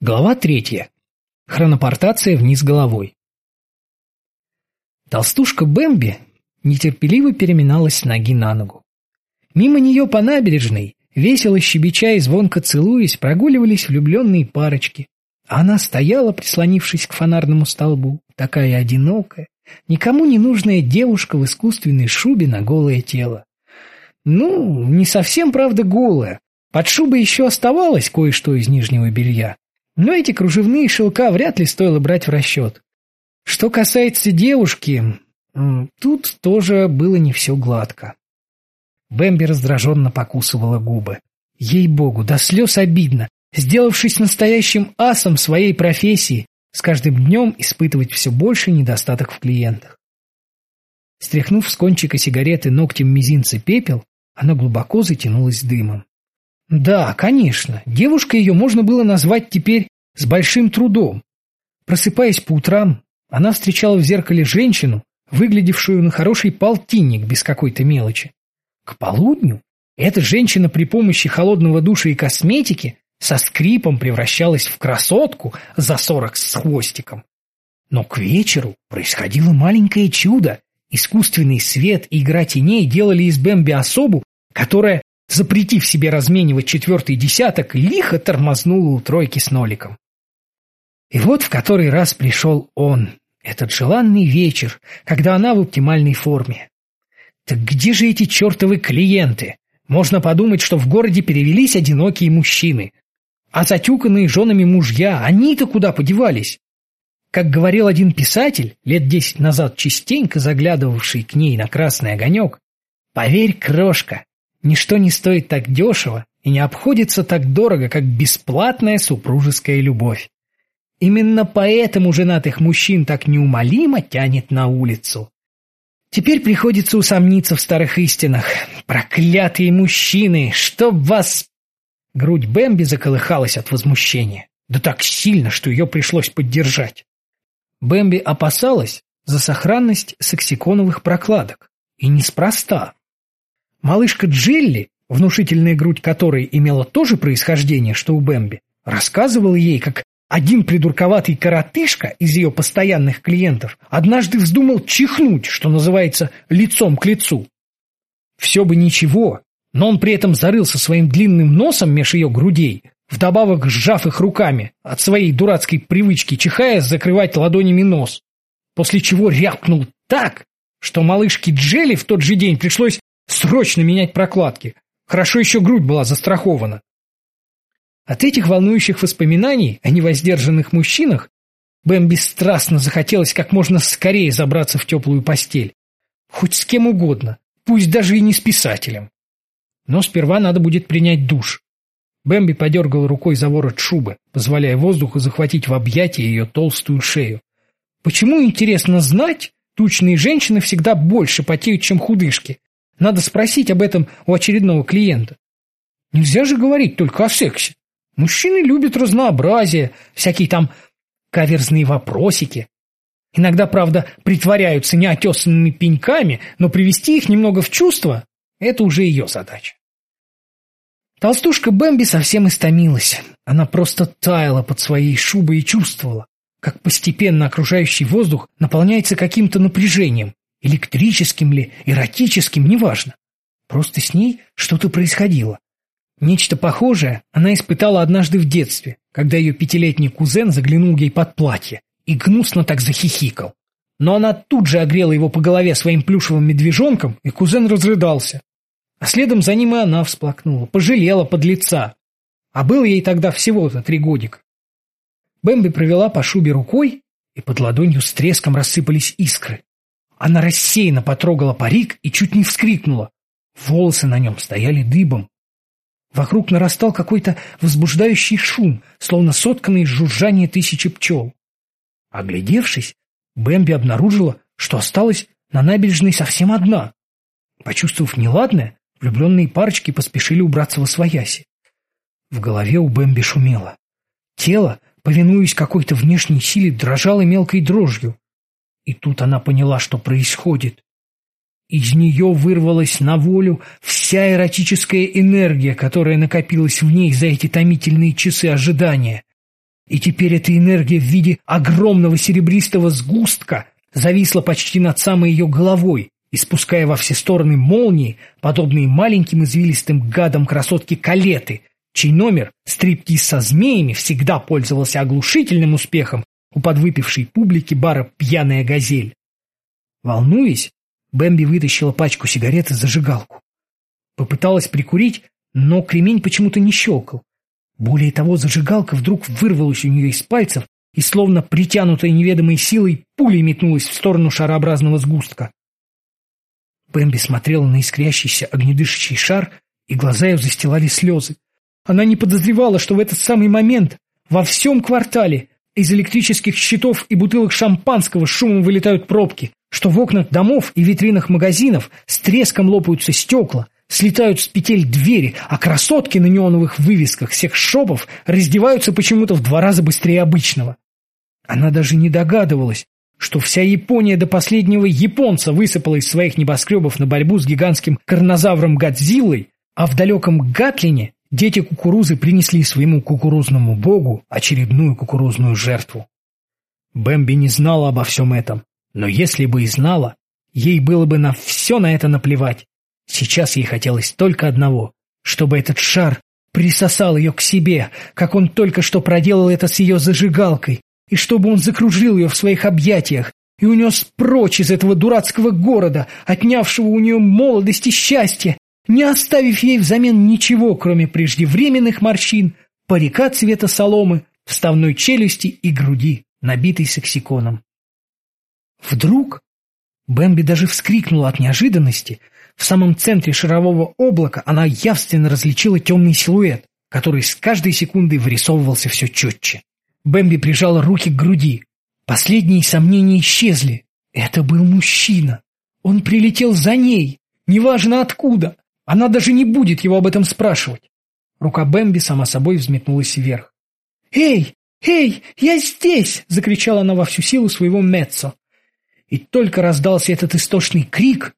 Глава третья. Хронопортация вниз головой. Толстушка Бэмби нетерпеливо переминалась с ноги на ногу. Мимо нее по набережной, весело щебеча и звонко целуясь, прогуливались влюбленные парочки. Она стояла, прислонившись к фонарному столбу, такая одинокая, никому не нужная девушка в искусственной шубе на голое тело. Ну, не совсем, правда, голая. Под шубой еще оставалось кое-что из нижнего белья, но эти кружевные шелка вряд ли стоило брать в расчет. Что касается девушки, тут тоже было не все гладко. Бэмби раздраженно покусывала губы. Ей-богу, до слез обидно, сделавшись настоящим асом своей профессии, с каждым днем испытывать все больше недостаток в клиентах. Стряхнув с кончика сигареты ногтем мизинца пепел, она глубоко затянулась дымом. Да, конечно, девушка ее можно было назвать теперь с большим трудом. Просыпаясь по утрам, она встречала в зеркале женщину, выглядевшую на хороший полтинник без какой-то мелочи. К полудню эта женщина при помощи холодного душа и косметики со скрипом превращалась в красотку за сорок с хвостиком. Но к вечеру происходило маленькое чудо. Искусственный свет и игра теней делали из Бэмби особу, которая запретив себе разменивать четвертый десяток, лихо тормознула у тройки с ноликом. И вот в который раз пришел он, этот желанный вечер, когда она в оптимальной форме. Так где же эти чертовы клиенты? Можно подумать, что в городе перевелись одинокие мужчины. А затюканные женами мужья, они-то куда подевались? Как говорил один писатель, лет десять назад частенько заглядывавший к ней на красный огонек, «Поверь, крошка, Ничто не стоит так дешево и не обходится так дорого, как бесплатная супружеская любовь. Именно поэтому женатых мужчин так неумолимо тянет на улицу. Теперь приходится усомниться в старых истинах. Проклятые мужчины, чтоб вас... Грудь Бэмби заколыхалась от возмущения. Да так сильно, что ее пришлось поддержать. Бэмби опасалась за сохранность саксиконовых прокладок. И неспроста. Малышка Джелли, внушительная грудь которой имела то же происхождение, что у Бэмби, рассказывала ей, как один придурковатый коротышка из ее постоянных клиентов однажды вздумал чихнуть, что называется, лицом к лицу. Все бы ничего, но он при этом зарылся своим длинным носом меж ее грудей, вдобавок сжав их руками, от своей дурацкой привычки чихая закрывать ладонями нос, после чего рявкнул так, что малышке Джелли в тот же день пришлось Срочно менять прокладки. Хорошо еще грудь была застрахована. От этих волнующих воспоминаний о невоздержанных мужчинах Бэм бесстрастно захотелось как можно скорее забраться в теплую постель. Хоть с кем угодно, пусть даже и не с писателем. Но сперва надо будет принять душ. Бэмби подергал рукой за ворот шубы, позволяя воздуху захватить в объятия ее толстую шею. Почему, интересно знать, тучные женщины всегда больше потеют, чем худышки? Надо спросить об этом у очередного клиента. Нельзя же говорить только о сексе. Мужчины любят разнообразие, всякие там каверзные вопросики. Иногда, правда, притворяются неотесанными пеньками, но привести их немного в чувство – это уже ее задача. Толстушка Бэмби совсем истомилась. Она просто таяла под своей шубой и чувствовала, как постепенно окружающий воздух наполняется каким-то напряжением, Электрическим ли, эротическим, неважно. Просто с ней что-то происходило. Нечто похожее она испытала однажды в детстве, когда ее пятилетний кузен заглянул ей под платье и гнусно так захихикал. Но она тут же огрела его по голове своим плюшевым медвежонком, и кузен разрыдался. А следом за ним и она всплакнула, пожалела под лица. А было ей тогда всего-то три годика. Бэмби провела по шубе рукой, и под ладонью с треском рассыпались искры. Она рассеянно потрогала парик и чуть не вскрикнула. Волосы на нем стояли дыбом. Вокруг нарастал какой-то возбуждающий шум, словно сотканный из жужжания тысячи пчел. Оглядевшись, Бэмби обнаружила, что осталась на набережной совсем одна. Почувствовав неладное, влюбленные парочки поспешили убраться во свояси. В голове у Бэмби шумело. Тело, повинуясь какой-то внешней силе, дрожало мелкой дрожью. И тут она поняла, что происходит. Из нее вырвалась на волю вся эротическая энергия, которая накопилась в ней за эти томительные часы ожидания. И теперь эта энергия в виде огромного серебристого сгустка зависла почти над самой ее головой, испуская во все стороны молнии, подобные маленьким извилистым гадам красотки Калеты, чей номер «Стриптиз со змеями» всегда пользовался оглушительным успехом у подвыпившей публики бара «Пьяная газель». Волнуясь, Бэмби вытащила пачку сигарет и зажигалку. Попыталась прикурить, но кремень почему-то не щелкал. Более того, зажигалка вдруг вырвалась у нее из пальцев и, словно притянутая неведомой силой, пулей метнулась в сторону шарообразного сгустка. Бэмби смотрела на искрящийся огнедышащий шар, и глаза ее застилали слезы. Она не подозревала, что в этот самый момент во всем квартале из электрических щитов и бутылок шампанского шумом вылетают пробки, что в окнах домов и витринах магазинов с треском лопаются стекла, слетают с петель двери, а красотки на неоновых вывесках всех шопов раздеваются почему-то в два раза быстрее обычного. Она даже не догадывалась, что вся Япония до последнего японца высыпала из своих небоскребов на борьбу с гигантским карнозавром Годзиллой, а в далеком Гатлине дети кукурузы принесли своему кукурузному богу очередную кукурузную жертву. Бэмби не знала обо всем этом, но если бы и знала, ей было бы на все на это наплевать. Сейчас ей хотелось только одного, чтобы этот шар присосал ее к себе, как он только что проделал это с ее зажигалкой, и чтобы он закружил ее в своих объятиях и унес прочь из этого дурацкого города, отнявшего у нее молодость и счастье, не оставив ей взамен ничего, кроме преждевременных морщин, парика цвета соломы, вставной челюсти и груди, набитой саксиконом. Вдруг Бэмби даже вскрикнула от неожиданности — в самом центре шарового облака она явственно различила темный силуэт, который с каждой секундой вырисовывался все четче. Бэмби прижала руки к груди. Последние сомнения исчезли. Это был мужчина. Он прилетел за ней, неважно откуда. Она даже не будет его об этом спрашивать. Рука Бэмби сама собой взметнулась вверх. «Эй! Эй! Я здесь!» — закричала она во всю силу своего Меццо. И только раздался этот истошный крик,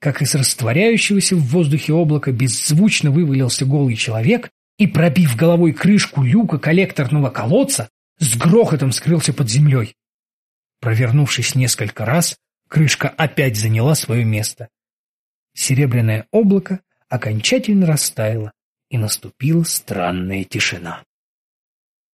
как из растворяющегося в воздухе облака беззвучно вывалился голый человек и, пробив головой крышку люка коллекторного колодца, с грохотом скрылся под землей. Провернувшись несколько раз, крышка опять заняла свое место. Серебряное облако окончательно растаяло, и наступила странная тишина.